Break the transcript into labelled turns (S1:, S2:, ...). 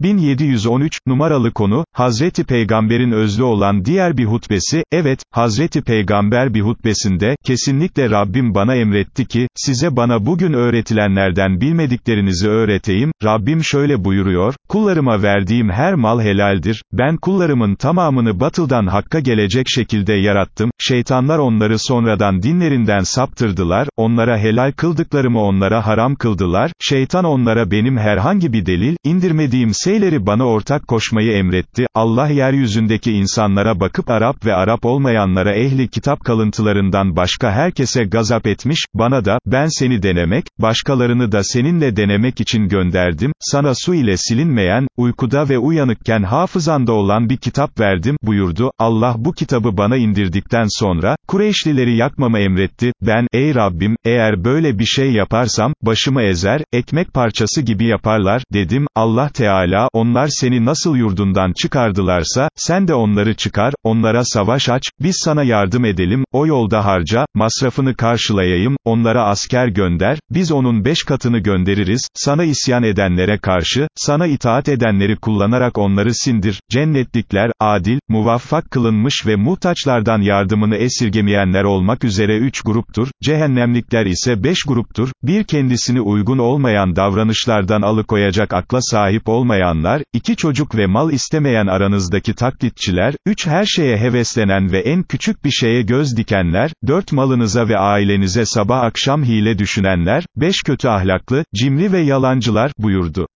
S1: 1713, numaralı konu, Hazreti Peygamber'in özlü olan diğer bir hutbesi, evet, Hazreti Peygamber bir hutbesinde, kesinlikle Rabbim bana emretti ki, size bana bugün öğretilenlerden bilmediklerinizi öğreteyim, Rabbim şöyle buyuruyor, kullarıma verdiğim her mal helaldir, ben kullarımın tamamını batıldan hakka gelecek şekilde yarattım, şeytanlar onları sonradan dinlerinden saptırdılar, onlara helal kıldıklarımı onlara haram kıldılar, şeytan onlara benim herhangi bir delil, indirmediğim şeyleri bana ortak koşmayı emretti, Allah yeryüzündeki insanlara bakıp Arap ve Arap olmayanlara ehli kitap kalıntılarından başka herkese gazap etmiş, bana da, ben seni denemek, başkalarını da seninle denemek için gönderdim, sana su ile silinmeyen, uykuda ve uyanıkken hafızanda olan bir kitap verdim, buyurdu, Allah bu kitabı bana indirdikten sonra, Kureyşlileri yakmama emretti, ben, ey Rabbim, eğer böyle bir şey yaparsam, başımı ezer, ekmek parçası gibi yaparlar, dedim, Allah Teala, onlar seni nasıl yurdundan çıkardılarsa, sen de onları çıkar, onlara savaş aç, biz sana yardım edelim, o yolda harca, masrafını karşılayayım, onlara asker gönder, biz onun beş katını göndeririz, sana isyan edenlere karşı, sana itaat edenleri kullanarak onları sindir, cennetlikler, adil, muvaffak kılınmış ve muhtaçlardan yardımını esirgemeyenler olmak üzere üç gruptur, cehennemlikler ise beş gruptur, bir kendisini uygun olmayan davranışlardan alıkoyacak akla sahip olmayanlar, iki çocuk ve mal istemeyen aranızdaki taklitçiler, üç her şeye heveslenen ve en küçük bir şeye göz dikenler, dört malınıza ve ailenize sabah akşam hile düşünenler, beş kötü ahlaklı, cimri ve yalancılar, buyurdu.